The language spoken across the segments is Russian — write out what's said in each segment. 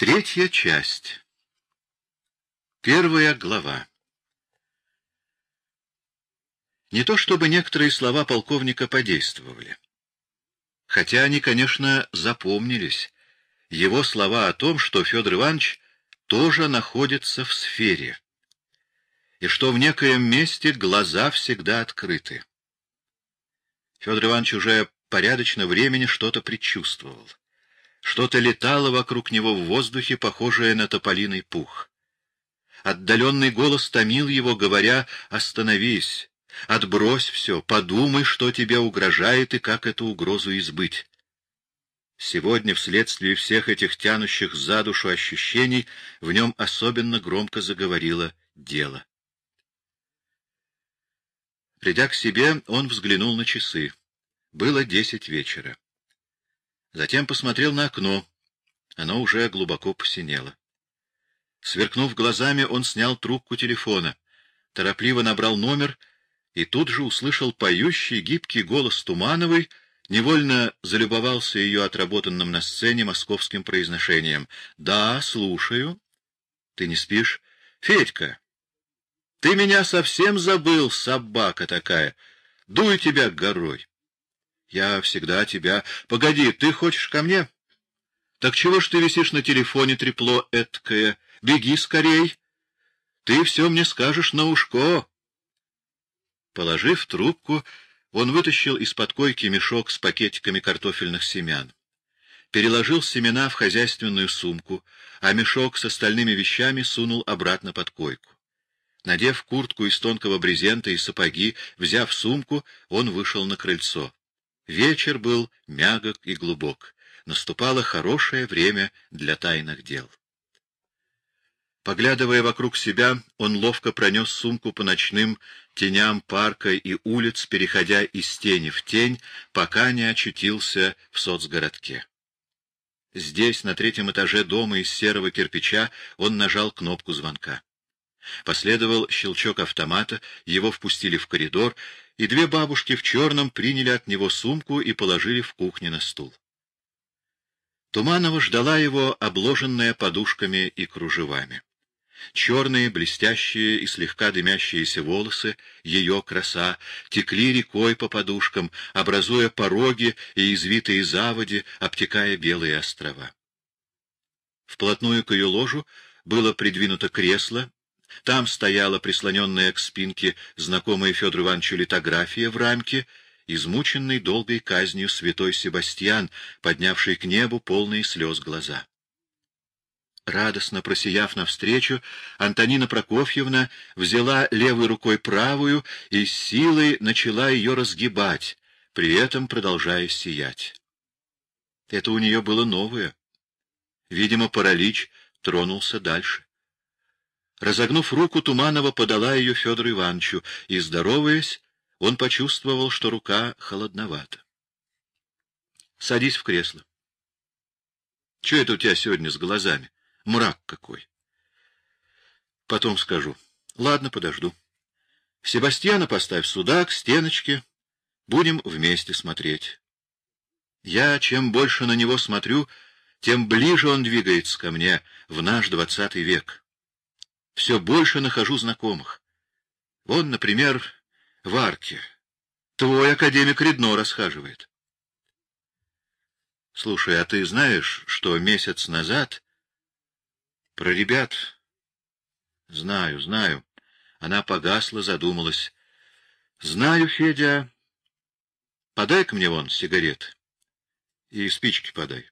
Третья часть. Первая глава. Не то чтобы некоторые слова полковника подействовали. Хотя они, конечно, запомнились. Его слова о том, что Федор Иванович тоже находится в сфере, и что в некоем месте глаза всегда открыты. Федор Иванович уже порядочно времени что-то предчувствовал. Что-то летало вокруг него в воздухе, похожее на тополиный пух. Отдаленный голос томил его, говоря «Остановись, отбрось все, подумай, что тебе угрожает и как эту угрозу избыть». Сегодня, вследствие всех этих тянущих за душу ощущений, в нем особенно громко заговорило дело. Придя к себе, он взглянул на часы. Было десять вечера. Затем посмотрел на окно. Оно уже глубоко посинело. Сверкнув глазами, он снял трубку телефона, торопливо набрал номер и тут же услышал поющий гибкий голос Тумановой, невольно залюбовался ее отработанным на сцене московским произношением. — Да, слушаю. — Ты не спишь? — Федька, ты меня совсем забыл, собака такая. Дуй тебя горой. Я всегда тебя... Погоди, ты хочешь ко мне? Так чего ж ты висишь на телефоне, трепло эткое? Беги скорей. Ты все мне скажешь на ушко. Положив трубку, он вытащил из-под койки мешок с пакетиками картофельных семян. Переложил семена в хозяйственную сумку, а мешок с остальными вещами сунул обратно под койку. Надев куртку из тонкого брезента и сапоги, взяв сумку, он вышел на крыльцо. Вечер был мягок и глубок. Наступало хорошее время для тайных дел. Поглядывая вокруг себя, он ловко пронес сумку по ночным теням парка и улиц, переходя из тени в тень, пока не очутился в соцгородке. Здесь, на третьем этаже дома из серого кирпича, он нажал кнопку звонка. Последовал щелчок автомата, его впустили в коридор, и две бабушки в черном приняли от него сумку и положили в кухне на стул. Туманова ждала его, обложенная подушками и кружевами. Черные, блестящие и слегка дымящиеся волосы, ее краса, текли рекой по подушкам, образуя пороги и извитые заводи, обтекая белые острова. Вплотную к ее ложу было придвинуто кресло, там стояла прислоненная к спинке знакомая Федору Ивановичу литография в рамке, измученный долгой казнью святой Себастьян, поднявший к небу полные слез глаза. Радостно просияв навстречу, Антонина Прокофьевна взяла левой рукой правую и силой начала ее разгибать, при этом продолжая сиять. Это у нее было новое. Видимо, паралич тронулся дальше. Разогнув руку, Туманова подала ее Федору Ивановичу, и, здороваясь, он почувствовал, что рука холодновата. — Садись в кресло. — Че это у тебя сегодня с глазами? Мрак какой. — Потом скажу. — Ладно, подожду. Себастьяна поставь сюда, к стеночке. Будем вместе смотреть. Я, чем больше на него смотрю, тем ближе он двигается ко мне в наш двадцатый век все больше нахожу знакомых. Вон, например, в арке. Твой академик Редно расхаживает. Слушай, а ты знаешь, что месяц назад... Про ребят... Знаю, знаю. Она погасла, задумалась. Знаю, Федя. Подай-ка мне вон сигарет. И спички подай.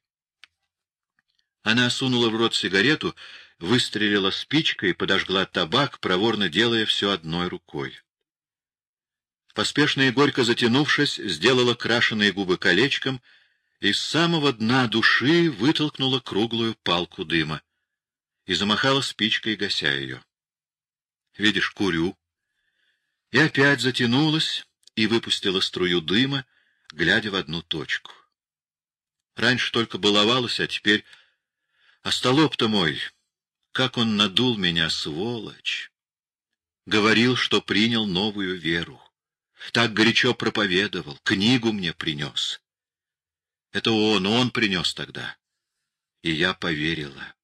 Она сунула в рот сигарету, выстрелила спичкой и подожгла табак, проворно делая все одной рукой. Поспешно и горько затянувшись, сделала крашеные губы колечком и с самого дна души вытолкнула круглую палку дыма и замахала спичкой, гася ее. Видишь, курю. И опять затянулась и выпустила струю дыма, глядя в одну точку. Раньше только баловалась, а теперь... Остолоп-то мой, как он надул меня, сволочь! Говорил, что принял новую веру. Так горячо проповедовал, книгу мне принес. Это он, он принес тогда. И я поверила.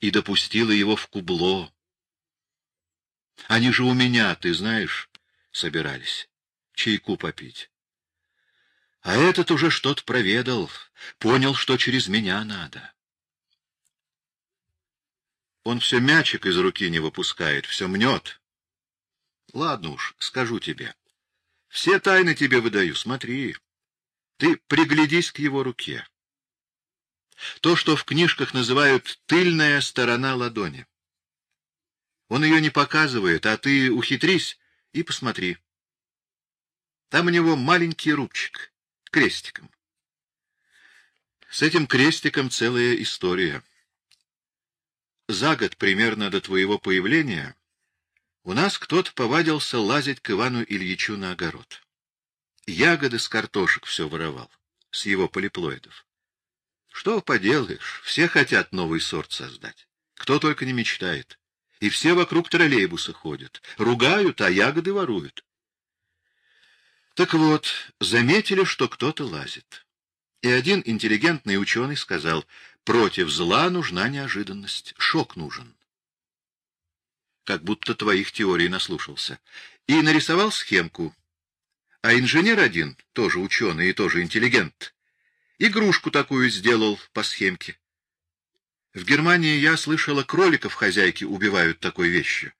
и допустила его в кубло. Они же у меня, ты знаешь, собирались чайку попить. А этот уже что-то проведал, понял, что через меня надо. Он все мячик из руки не выпускает, все мнет. Ладно уж, скажу тебе. Все тайны тебе выдаю, смотри. Ты приглядись к его руке. То, что в книжках называют «тыльная сторона ладони». Он ее не показывает, а ты ухитрись и посмотри. Там у него маленький рубчик, крестиком. С этим крестиком целая история. За год примерно до твоего появления у нас кто-то повадился лазить к Ивану Ильичу на огород. Ягоды с картошек все воровал, с его полиплоидов. Что поделаешь, все хотят новый сорт создать. Кто только не мечтает. И все вокруг троллейбуса ходят. Ругают, а ягоды воруют. Так вот, заметили, что кто-то лазит. И один интеллигентный ученый сказал, против зла нужна неожиданность, шок нужен. Как будто твоих теорий наслушался. И нарисовал схемку. А инженер один, тоже ученый и тоже интеллигент, Игрушку такую сделал по схемке. В Германии я слышала, кроликов хозяйки убивают такой вещью.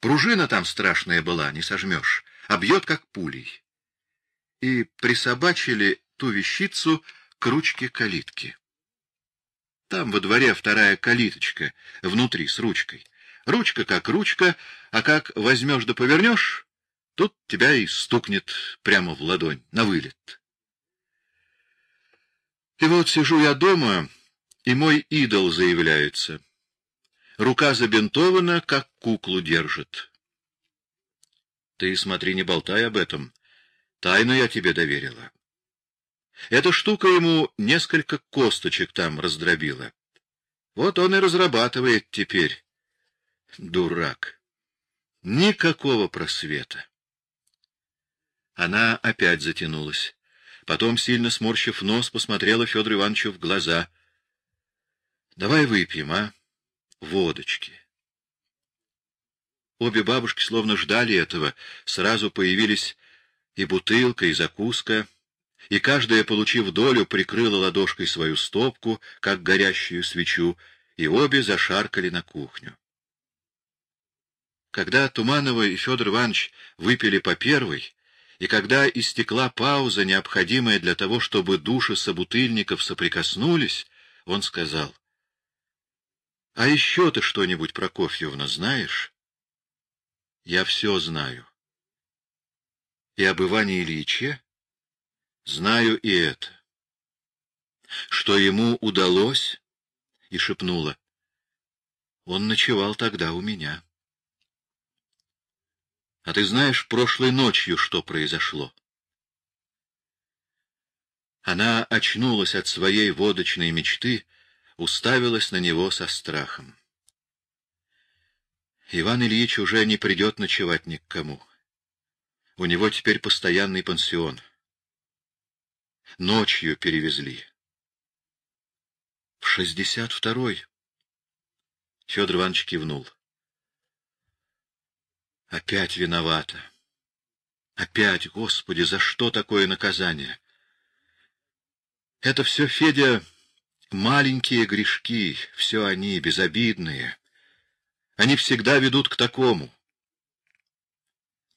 Пружина там страшная была, не сожмешь, а бьет как пулей. И присобачили ту вещицу к ручке калитки. Там во дворе вторая калиточка, внутри с ручкой. Ручка как ручка, а как возьмешь да повернешь, тут тебя и стукнет прямо в ладонь, на вылет. И вот сижу я дома, и мой идол заявляется. Рука забинтована, как куклу держит. Ты смотри, не болтай об этом. Тайну я тебе доверила. Эта штука ему несколько косточек там раздробила. Вот он и разрабатывает теперь. Дурак. Никакого просвета. Она опять затянулась. Потом, сильно сморщив нос, посмотрела Федор Ивановичу в глаза. — Давай выпьем, а? Водочки. Обе бабушки словно ждали этого. Сразу появились и бутылка, и закуска, и каждая, получив долю, прикрыла ладошкой свою стопку, как горящую свечу, и обе зашаркали на кухню. Когда Туманова и Федор Иванович выпили по первой, и когда истекла пауза, необходимая для того, чтобы души собутыльников соприкоснулись, он сказал, — А еще ты что-нибудь, Прокофьевна, знаешь? — Я все знаю. — И об Иване Ильиче? — Знаю и это. — Что ему удалось? — и шепнула. — Он ночевал тогда у меня. — а ты знаешь, прошлой ночью что произошло? Она очнулась от своей водочной мечты, уставилась на него со страхом. Иван Ильич уже не придет ночевать ни к кому. У него теперь постоянный пансион. Ночью перевезли. В шестьдесят второй. Федор Иванович кивнул. Опять виновата. Опять, Господи, за что такое наказание? Это все, Федя, маленькие грешки, все они безобидные. Они всегда ведут к такому.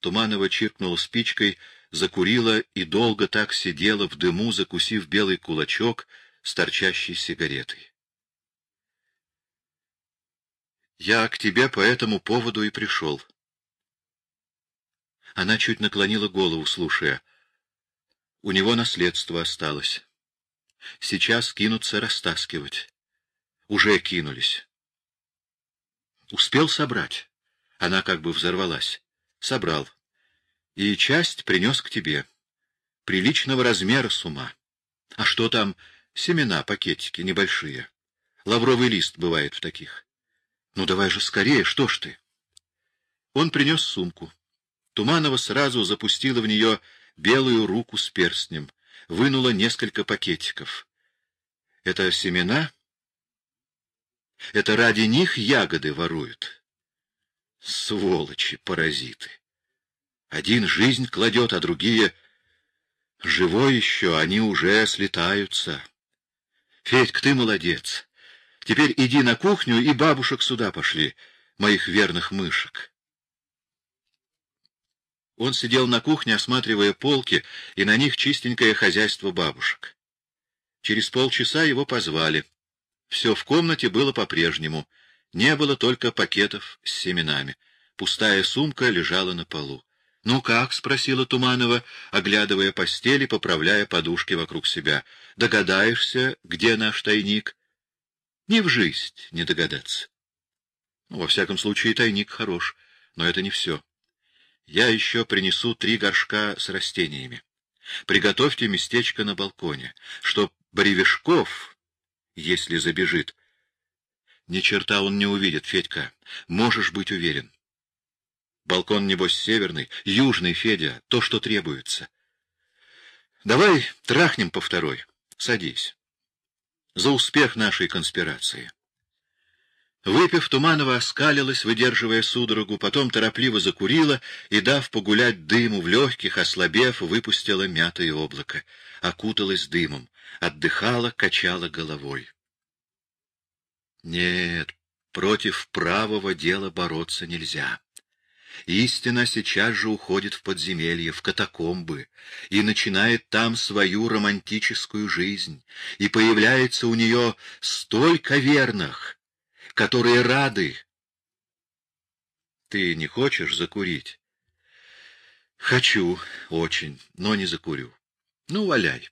Туманова чиркнула спичкой, закурила и долго так сидела в дыму, закусив белый кулачок с торчащей сигаретой. Я к тебе по этому поводу и пришел. Она чуть наклонила голову, слушая. У него наследство осталось. Сейчас кинутся растаскивать. Уже кинулись. Успел собрать. Она как бы взорвалась. Собрал. И часть принес к тебе. Приличного размера с ума. А что там? Семена, пакетики, небольшие. Лавровый лист бывает в таких. Ну, давай же скорее, что ж ты? Он принес сумку. Туманова сразу запустила в нее белую руку с перстнем, вынула несколько пакетиков. — Это семена? Это ради них ягоды воруют. Сволочи, паразиты. Один жизнь кладет, а другие... Живой еще, они уже слетаются. Федька, ты молодец. Теперь иди на кухню и бабушек сюда пошли, моих верных мышек. Он сидел на кухне, осматривая полки, и на них чистенькое хозяйство бабушек. Через полчаса его позвали. Все в комнате было по-прежнему. Не было только пакетов с семенами. Пустая сумка лежала на полу. — Ну как? — спросила Туманова, оглядывая постель и поправляя подушки вокруг себя. — Догадаешься, где наш тайник? — Не в жизнь не догадаться. Ну, во всяком случае, тайник хорош, но это не все. Я еще принесу три горшка с растениями. Приготовьте местечко на балконе, чтоб Бревешков, если забежит, ни черта он не увидит, Федька, можешь быть уверен. Балкон, небось, северный, южный, Федя, то, что требуется. Давай трахнем по второй. Садись. За успех нашей конспирации. Выпив, Туманова оскалилась, выдерживая судорогу, потом торопливо закурила и, дав погулять дыму в легких, ослабев, выпустила мятое облако, окуталась дымом, отдыхала, качала головой. Нет, против правого дела бороться нельзя. Истина сейчас же уходит в подземелье, в катакомбы, и начинает там свою романтическую жизнь, и появляется у нее столько верных, которые рады. Ты не хочешь закурить? Хочу, очень, но не закурю. Ну, валяй.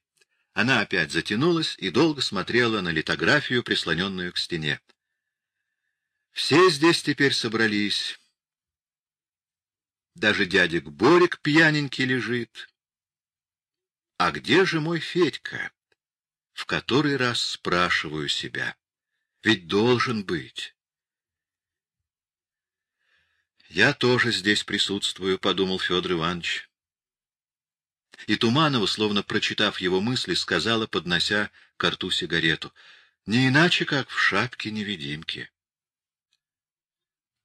Она опять затянулась и долго смотрела на литографию, прислоненную к стене. Все здесь теперь собрались. Даже дядик Борик пьяненький лежит. А где же мой Федька? В который раз спрашиваю себя. Ведь должен быть. Я тоже здесь присутствую, — подумал Федор Иванович. И Туманова, словно прочитав его мысли, сказала, поднося к рту сигарету, — не иначе, как в шапке невидимки.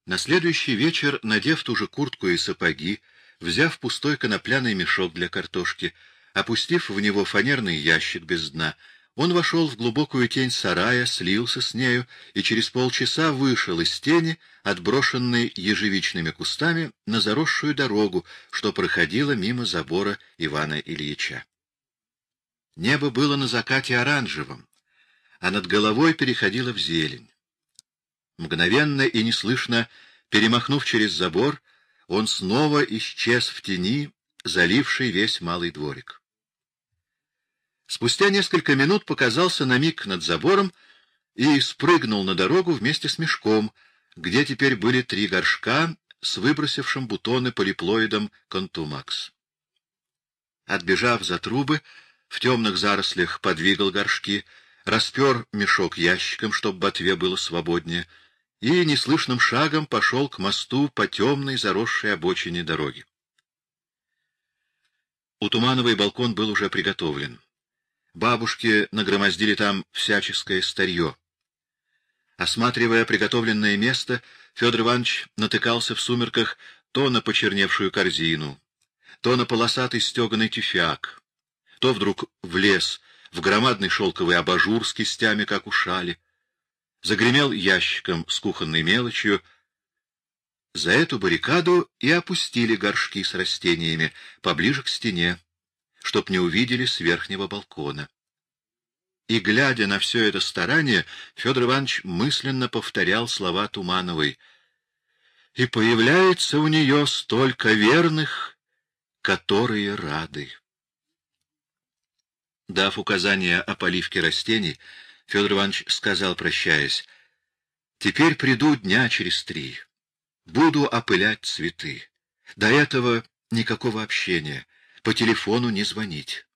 На следующий вечер, надев ту же куртку и сапоги, взяв пустой конопляный мешок для картошки, опустив в него фанерный ящик без дна, он вошел в глубокую тень сарая, слился с нею и через полчаса вышел из тени, отброшенной ежевичными кустами, на заросшую дорогу, что проходила мимо забора Ивана Ильича. Небо было на закате оранжевым, а над головой переходило в зелень. Мгновенно и неслышно, перемахнув через забор, он снова исчез в тени, заливший весь малый дворик. Спустя несколько минут показался на миг над забором и спрыгнул на дорогу вместе с мешком, где теперь были три горшка с выбросившим бутоны полиплоидом контумакс. Отбежав за трубы, в темных зарослях подвигал горшки, распер мешок ящиком, чтобы ботве было свободнее, и неслышным шагом пошел к мосту по темной заросшей обочине дороги. У Тумановой балкон был уже приготовлен. Бабушки нагромоздили там всяческое старье. Осматривая приготовленное место, Федор Иванович натыкался в сумерках то на почерневшую корзину, то на полосатый стеганый тюфяк, то вдруг в лес, в громадный шелковый абажур с кистями, как у шали. Загремел ящиком с кухонной мелочью. За эту баррикаду и опустили горшки с растениями поближе к стене чтоб не увидели с верхнего балкона. И, глядя на все это старание, Федор Иванович мысленно повторял слова Тумановой. «И появляется у нее столько верных, которые рады». Дав указание о поливке растений, Федор Иванович сказал, прощаясь, «Теперь приду дня через три. Буду опылять цветы. До этого никакого общения по телефону не звонить.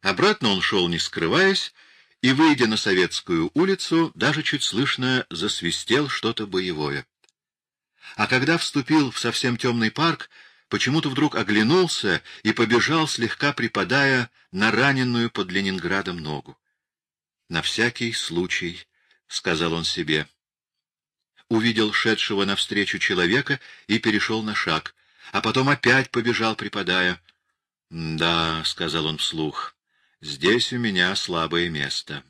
Обратно он шел, не скрываясь, и, выйдя на Советскую улицу, даже чуть слышно засвистел что-то боевое. А когда вступил в совсем темный парк, почему-то вдруг оглянулся и побежал, слегка припадая на раненую под Ленинградом ногу. На всякий случай — сказал он себе. Увидел шедшего навстречу человека и перешел на шаг, а потом опять побежал, припадая. — Да, — сказал он вслух, — здесь у меня слабое место.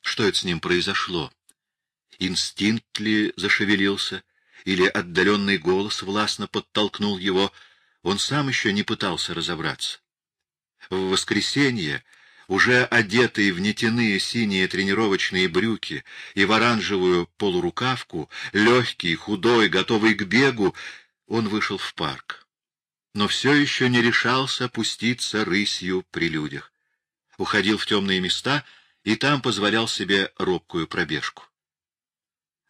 Что это с ним произошло? Инстинкт ли зашевелился? Или отдаленный голос властно подтолкнул его? Он сам еще не пытался разобраться. В воскресенье, уже одетый в нетяные синие тренировочные брюки и в оранжевую полурукавку, легкий, худой, готовый к бегу, он вышел в парк. Но все еще не решался пуститься рысью при людях. Уходил в темные места и там позволял себе робкую пробежку.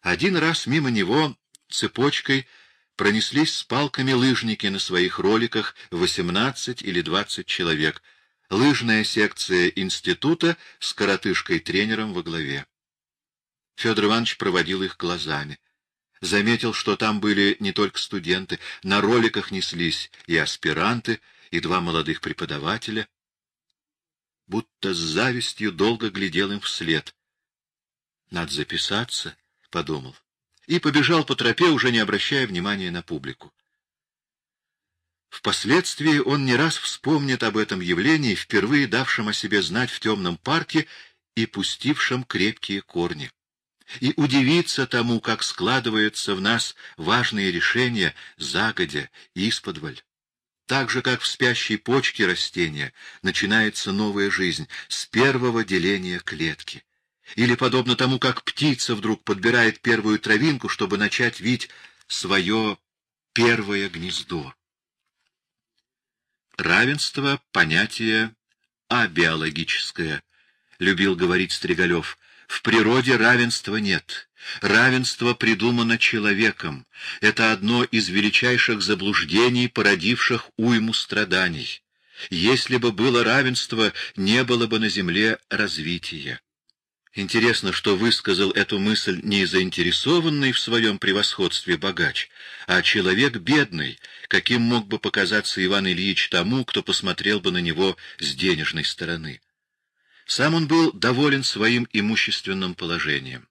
Один раз мимо него цепочкой пронеслись с палками лыжники на своих роликах 18 или 20 человек, лыжная секция института с коротышкой-тренером во главе. Федор Иванович проводил их глазами. Заметил, что там были не только студенты, на роликах неслись и аспиранты, и два молодых преподавателя. Будто с завистью долго глядел им вслед. «Надо записаться», — подумал и побежал по тропе, уже не обращая внимания на публику. Впоследствии он не раз вспомнит об этом явлении, впервые давшем о себе знать в темном парке и пустившем крепкие корни. И удивится тому, как складываются в нас важные решения загодя, исподволь. Так же, как в спящей почке растения, начинается новая жизнь с первого деления клетки. Или подобно тому, как птица вдруг подбирает первую травинку, чтобы начать вить свое первое гнездо. Равенство — понятие абиологическое, — любил говорить Стригалев. В природе равенства нет. Равенство придумано человеком. Это одно из величайших заблуждений, породивших уйму страданий. Если бы было равенство, не было бы на земле развития. Интересно, что высказал эту мысль не заинтересованный в своем превосходстве богач, а человек бедный, каким мог бы показаться Иван Ильич тому, кто посмотрел бы на него с денежной стороны. Сам он был доволен своим имущественным положением.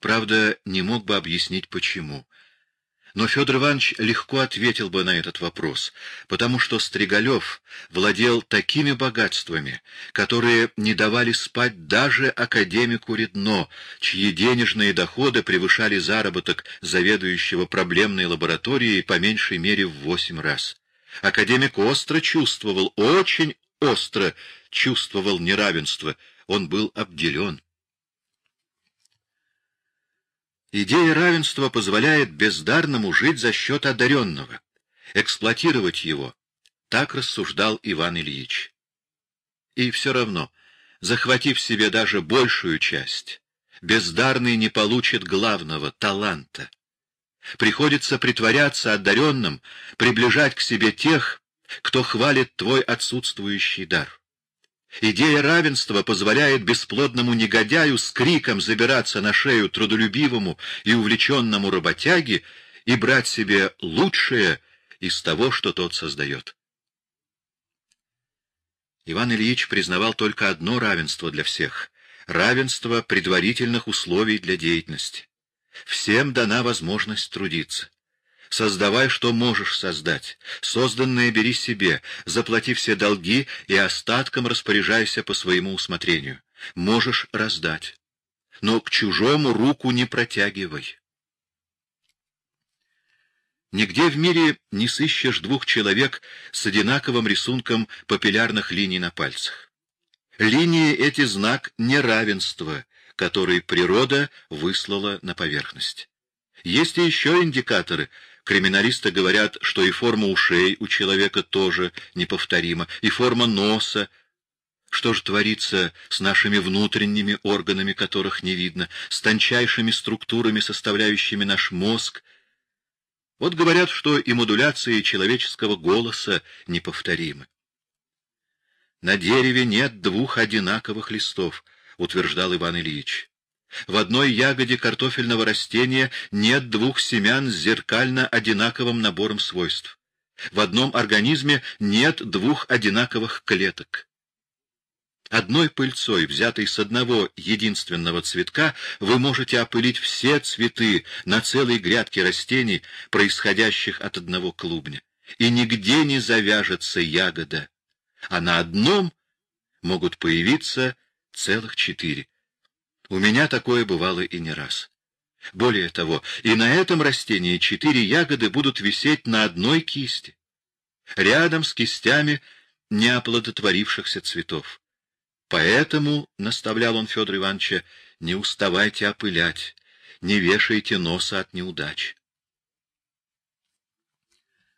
Правда, не мог бы объяснить, почему — но Федор Иванович легко ответил бы на этот вопрос, потому что Стригалев владел такими богатствами, которые не давали спать даже академику Редно, чьи денежные доходы превышали заработок заведующего проблемной лабораторией по меньшей мере в восемь раз. Академик остро чувствовал, очень остро чувствовал неравенство, он был обделен. Идея равенства позволяет бездарному жить за счет одаренного, эксплуатировать его. Так рассуждал Иван Ильич. И все равно, захватив себе даже большую часть, бездарный не получит главного — таланта. Приходится притворяться одаренным, приближать к себе тех, кто хвалит твой отсутствующий дар. Идея равенства позволяет бесплодному негодяю с криком забираться на шею трудолюбивому и увлеченному работяге и брать себе лучшее из того, что тот создает. Иван Ильич признавал только одно равенство для всех — равенство предварительных условий для деятельности. Всем дана возможность трудиться. Создавай, что можешь создать. Созданное бери себе, заплати все долги и остатком распоряжайся по своему усмотрению. Можешь раздать. Но к чужому руку не протягивай. Нигде в мире не сыщешь двух человек с одинаковым рисунком папиллярных линий на пальцах. Линии эти знак неравенства, который природа выслала на поверхность. Есть и еще индикаторы — Криминалисты говорят, что и форма ушей у человека тоже неповторима, и форма носа. Что же творится с нашими внутренними органами, которых не видно, с тончайшими структурами, составляющими наш мозг? Вот говорят, что и модуляции человеческого голоса неповторимы. На дереве нет двух одинаковых листов, утверждал Иван Ильич. В одной ягоде картофельного растения нет двух семян с зеркально одинаковым набором свойств. В одном организме нет двух одинаковых клеток. Одной пыльцой, взятой с одного единственного цветка, вы можете опылить все цветы на целой грядке растений, происходящих от одного клубня. И нигде не завяжется ягода, а на одном могут появиться целых четыре. У меня такое бывало и не раз. Более того, и на этом растении четыре ягоды будут висеть на одной кисти, рядом с кистями неоплодотворившихся цветов. Поэтому, — наставлял он Федор Ивановича, — не уставайте опылять, не вешайте носа от неудач.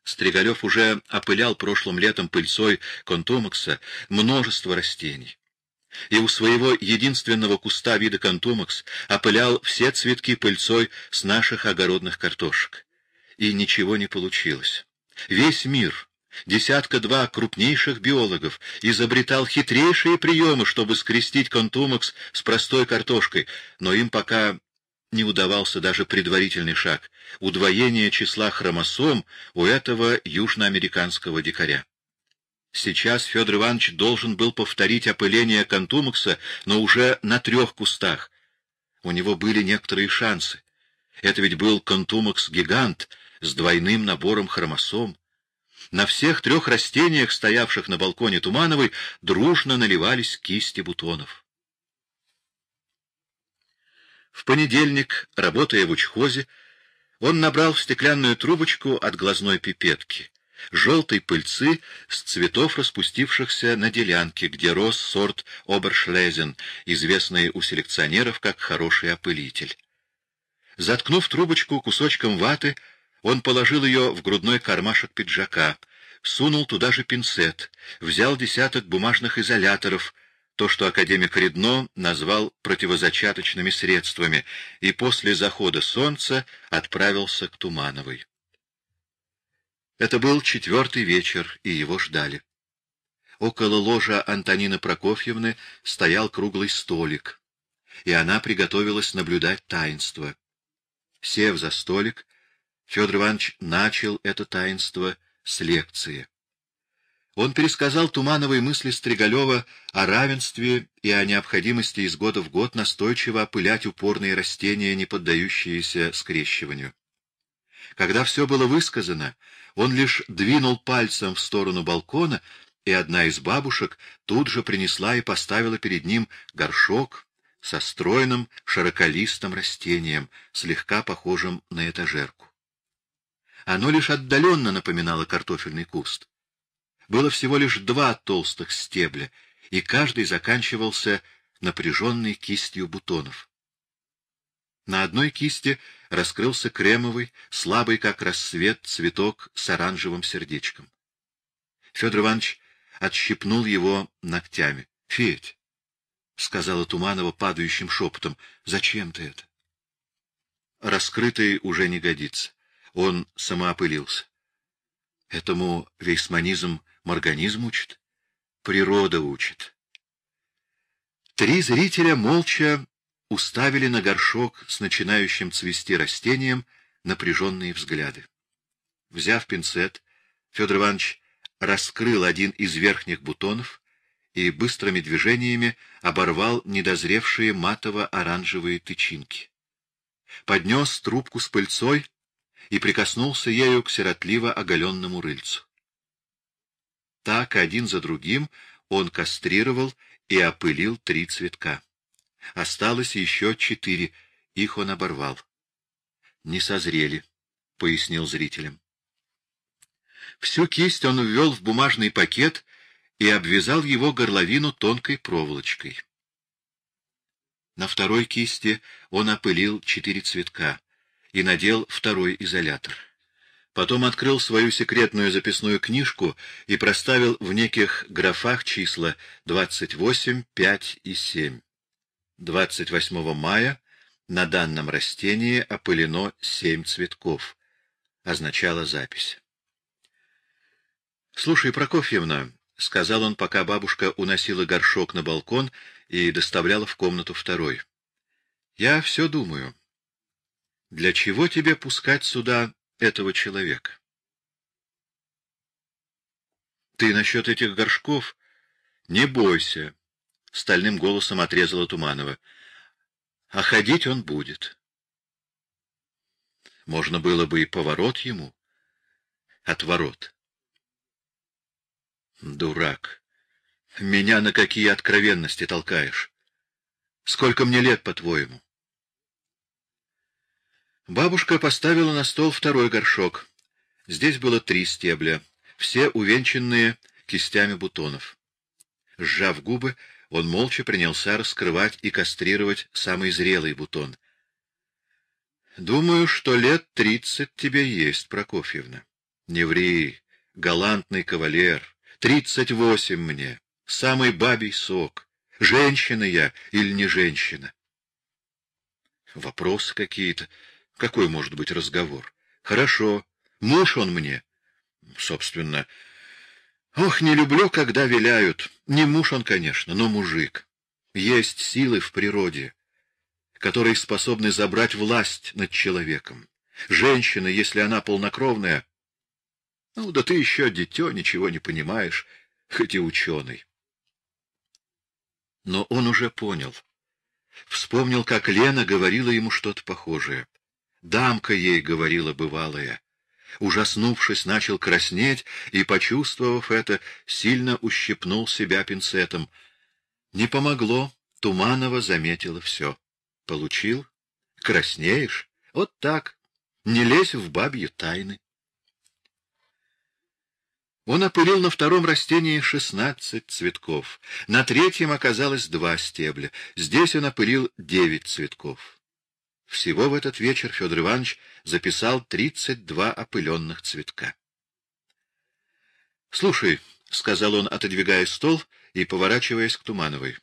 Стригалев уже опылял прошлым летом пыльцой контомакса множество растений. И у своего единственного куста вида контомакс опылял все цветки пыльцой с наших огородных картошек. И ничего не получилось. Весь мир десятка-два крупнейших биологов, изобретал хитрейшие приемы, чтобы скрестить контумакс с простой картошкой, но им пока не удавался даже предварительный шаг — удвоение числа хромосом у этого южноамериканского дикаря. Сейчас Федор Иванович должен был повторить опыление контумакса, но уже на трех кустах. У него были некоторые шансы. Это ведь был контумакс-гигант с двойным набором хромосом. На всех трех растениях, стоявших на балконе Тумановой, дружно наливались кисти бутонов. В понедельник, работая в учхозе, он набрал в стеклянную трубочку от глазной пипетки желтой пыльцы с цветов, распустившихся на делянке, где рос сорт Обершлезен, известный у селекционеров как хороший опылитель. Заткнув трубочку кусочком ваты, он положил ее в грудной кармашек пиджака, сунул туда же пинцет, взял десяток бумажных изоляторов, то, что академик Редно назвал противозачаточными средствами, и после захода солнца отправился к Тумановой. Это был четвертый вечер, и его ждали. Около ложа Антонины Прокофьевны стоял круглый столик, и она приготовилась наблюдать таинство. Сев за столик, Федор Иванович начал это таинство с лекции. Он пересказал Тумановой мысли Стригалева о равенстве и о необходимости из года в год настойчиво опылять упорные растения, не поддающиеся скрещиванию. Когда все было высказано, он лишь двинул пальцем в сторону балкона, и одна из бабушек тут же принесла и поставила перед ним горшок со стройным широколистым растением, слегка похожим на этажерку. Оно лишь отдаленно напоминало картофельный куст. Было всего лишь два толстых стебля, и каждый заканчивался напряженной кистью бутонов. На одной кисти раскрылся кремовый, слабый как рассвет, цветок с оранжевым сердечком. Федор Иванович отщипнул его ногтями. — Федь, — сказала Туманова падающим шепотом, — зачем ты это? Раскрытый уже не годится. Он самоопылился. Этому вейсманизм морганизм учит, природа учит. Три зрителя молча уставили на горшок с начинающим цвести растением напряженные взгляды. Взяв пинцет, Федор Иванович раскрыл один из верхних бутонов и быстрыми движениями оборвал недозревшие матово-оранжевые тычинки. Поднес трубку с пыльцой и прикоснулся ею к сиротливо оголенному рыльцу. Так, один за другим, он кастрировал и опылил три цветка. Осталось еще четыре, их он оборвал. — Не созрели, — пояснил зрителям. Всю кисть он ввел в бумажный пакет и обвязал его горловину тонкой проволочкой. На второй кисти он опылил четыре цветка и надел второй изолятор. Потом открыл свою секретную записную книжку и проставил в неких графах числа 28, 5 и 7. 28 мая на данном растении опылено семь цветков, означала запись. — Слушай, Прокофьевна, — сказал он, пока бабушка уносила горшок на балкон и доставляла в комнату второй, — я все думаю. Для чего тебе пускать сюда этого человека? Ты насчет этих горшков? Не бойся. Стальным голосом отрезала Туманова. А ходить он будет. Можно было бы и поворот ему. Отворот. Дурак. Меня на какие откровенности толкаешь? Сколько мне лет, по-твоему? Бабушка поставила на стол второй горшок. Здесь было три стебля, все увенчанные кистями бутонов. Сжав губы, он молча принялся раскрывать и кастрировать самый зрелый бутон. — Думаю, что лет тридцать тебе есть, Прокофьевна. Не ври, галантный кавалер. Тридцать восемь мне. Самый бабий сок. Женщина я или не женщина? Вопросы какие-то. Какой может быть разговор? Хорошо. Муж он мне. Собственно, ох, не люблю, когда виляют. Не муж он, конечно, но мужик. Есть силы в природе, которые способны забрать власть над человеком. Женщина, если она полнокровная... Ну, да ты еще дитё, ничего не понимаешь, хоть и ученый. Но он уже понял. Вспомнил, как Лена говорила ему что-то похожее. Дамка ей говорила бывалая ужаснувшись, начал краснеть и, почувствовав это, сильно ущипнул себя пинцетом. Не помогло, Туманова заметила все. Получил? Краснеешь? Вот так. Не лезь в бабьи тайны. Он опылил на втором растении шестнадцать цветков. На третьем оказалось два стебля. Здесь он опылил девять цветков. Всего в этот вечер Федор Иванович записал тридцать два опыленных цветка. — Слушай, — сказал он, отодвигая стол и поворачиваясь к Тумановой,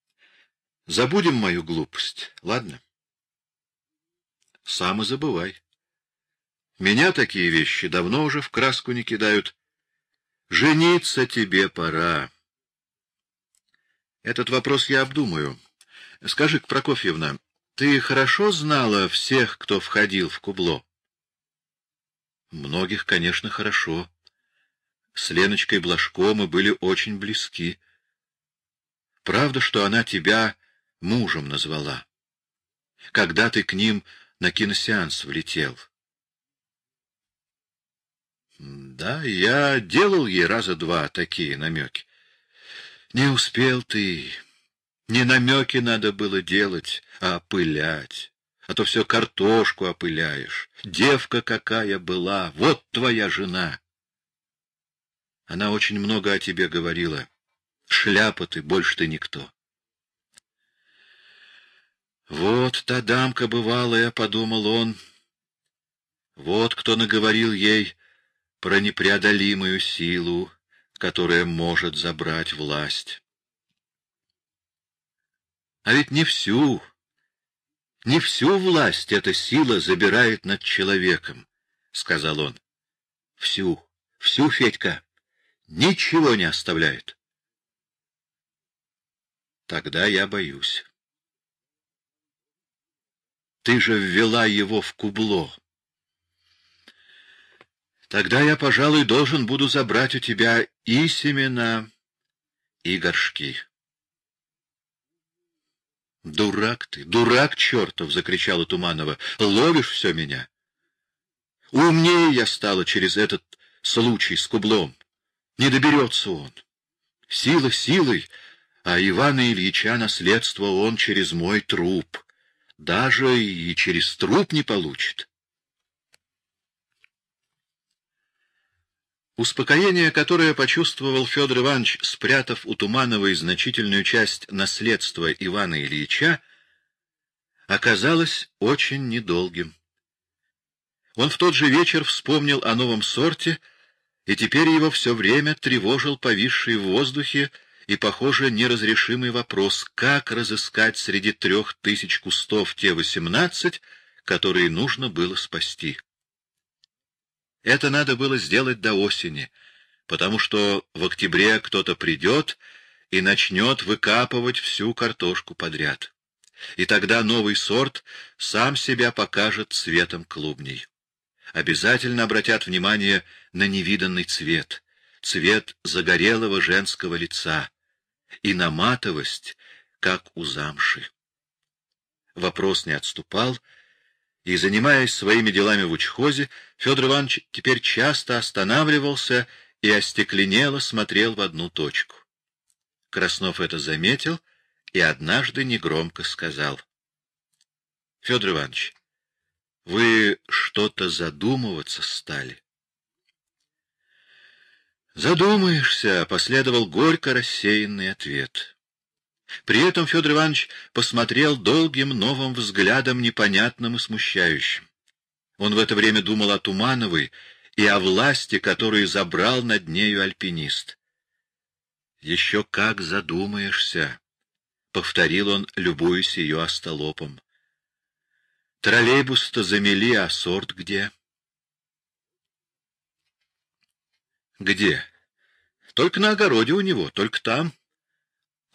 — забудем мою глупость, ладно? — Сам и забывай. Меня такие вещи давно уже в краску не кидают. Жениться тебе пора. Этот вопрос я обдумаю. Скажи, Прокофьевна, ты хорошо знала всех, кто входил в кубло? Многих, конечно, хорошо. С Леночкой Блажко мы были очень близки. Правда, что она тебя мужем назвала? Когда ты к ним на киносеанс влетел? Да, я делал ей раза два такие намеки. Не успел ты... Не намеки надо было делать, а опылять. А то все картошку опыляешь. Девка какая была, вот твоя жена. Она очень много о тебе говорила. Шляпа ты, больше ты никто. Вот та дамка бывалая, — подумал он. Вот кто наговорил ей про непреодолимую силу, которая может забрать власть. А ведь не всю, не всю власть эта сила забирает над человеком, — сказал он. Всю, всю, Федька, ничего не оставляет. Тогда я боюсь. Ты же ввела его в кубло. Тогда я, пожалуй, должен буду забрать у тебя и семена, и горшки. — Дурак ты, дурак чертов! — закричала Туманова. — Ловишь все меня. Умнее я стала через этот случай с кублом. Не доберется он. Сила силой, а Ивана Ильича наследство он через мой труп. Даже и через труп не получит. Успокоение, которое почувствовал Федор Иванович, спрятав у Тумановой значительную часть наследства Ивана Ильича, оказалось очень недолгим. Он в тот же вечер вспомнил о новом сорте, и теперь его все время тревожил повисший в воздухе и, похоже, неразрешимый вопрос, как разыскать среди трех тысяч кустов те восемнадцать, которые нужно было спасти. Это надо было сделать до осени, потому что в октябре кто-то придет и начнет выкапывать всю картошку подряд. И тогда новый сорт сам себя покажет цветом клубней. Обязательно обратят внимание на невиданный цвет, цвет загорелого женского лица. и наматовость, как у замши. Вопрос не отступал, и, занимаясь своими делами в учхозе, Федор Иванович теперь часто останавливался и остекленело смотрел в одну точку. Краснов это заметил и однажды негромко сказал. — Федор Иванович, вы что-то задумываться стали. Задумаешься, — последовал горько рассеянный ответ. При этом Федор Иванович посмотрел долгим новым взглядом, непонятным и смущающим. Он в это время думал о Тумановой и о власти, которую забрал над нею альпинист. «Еще как задумаешься», — повторил он, любуясь ее остолопом. «Троллейбус-то замели, а сорт где?» «Где?» «Только на огороде у него, только там».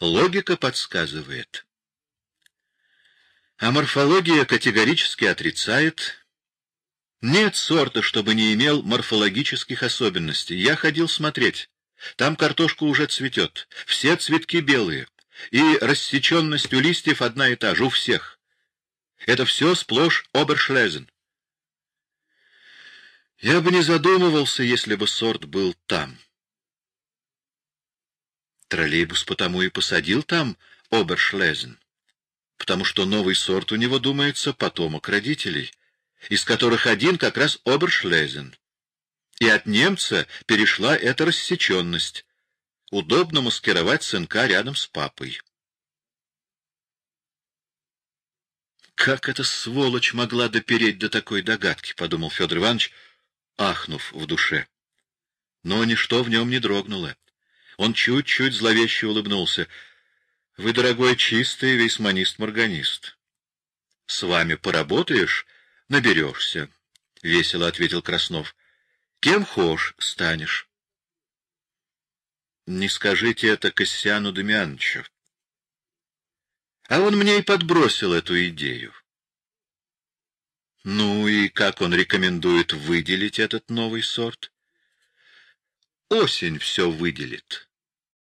Логика подсказывает. А морфология категорически отрицает. Нет сорта, чтобы не имел морфологических особенностей. Я ходил смотреть. Там картошка уже цветет. Все цветки белые. И рассеченность у листьев одна и та же у всех. Это все сплошь обершлезен. Я бы не задумывался, если бы сорт был там. Троллейбус потому и посадил там Обершлезен, потому что новый сорт у него, думается, потомок родителей, из которых один как раз Обершлезен. И от немца перешла эта рассеченность. Удобно маскировать сынка рядом с папой. «Как эта сволочь могла допереть до такой догадки?» — подумал Федор Иванович, ахнув в душе. Но ничто в нем не дрогнуло. Он чуть-чуть зловеще улыбнулся. — Вы, дорогой, чистый весьманист-морганист. — С вами поработаешь — наберешься, — весело ответил Краснов. — Кем хошь станешь. — Не скажите это Кассиану Демьяновичу. А он мне и подбросил эту идею. Ну и как он рекомендует выделить этот новый сорт? Осень все выделит.